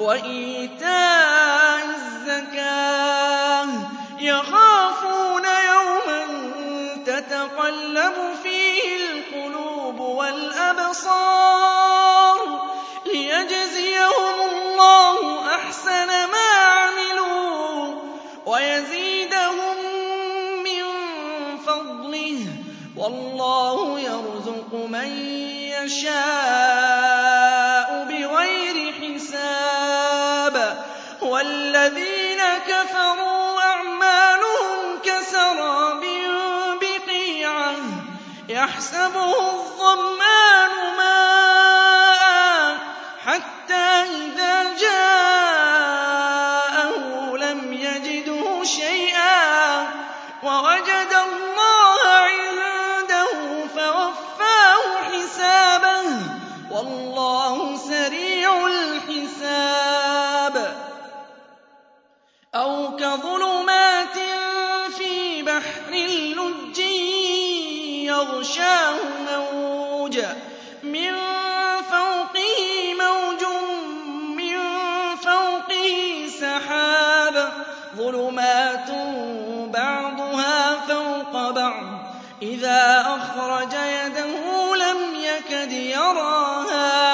وإيتاء الزكاة. يخافون يوما تتقلب فيه القلوب والأبصار ليجزيهم الله أحسن ما عملوا ويزيدهم من فضله. والله يرزق من يشاء. والذين كفروا أعمالهم كسراب بقيعة يحسبه الظمآن ماء حتى إذا جاءه لم يجده شيئا ووجد أو كظلمات في بحر لج يغشاه موج. من فوقه موج من فوقه سحاب. ظلمات بعضها فوق بعض. إذا أخرج يده لم يكد يراها.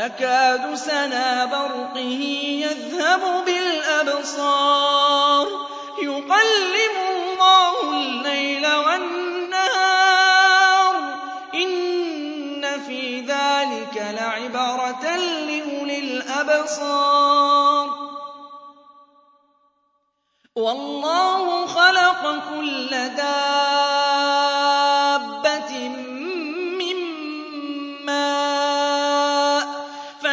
يكاد سنا برقه يذهب بالأبصار. يقلب الله الليل والنهار. إن في ذلك لعبرة لأولي الأبصار. والله خلق كل دار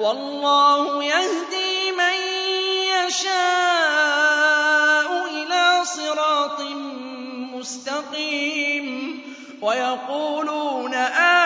والله يهدي من يشاء إلى صراط مستقيم ويقولون آمين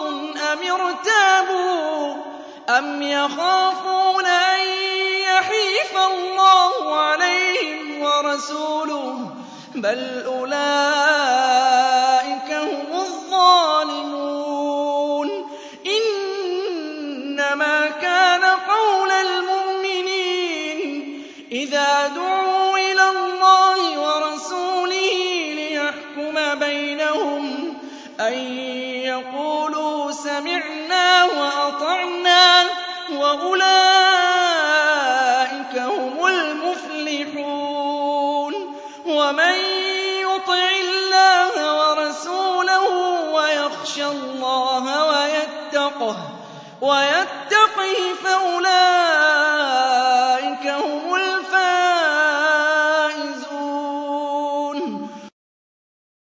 أَمْ ارْتَابُوا أَمْ يَخَافُونَ أَن يَحِيفَ اللَّهُ عَلَيْهِمْ وَرَسُولُهُ بَلْ أُولَٰئِكَ أن يقولوا سمعنا وأطعنا وأولئك هم المفلحون ومن يطع الله ورسوله ويخشى الله ويتقه ويتقه فأولئك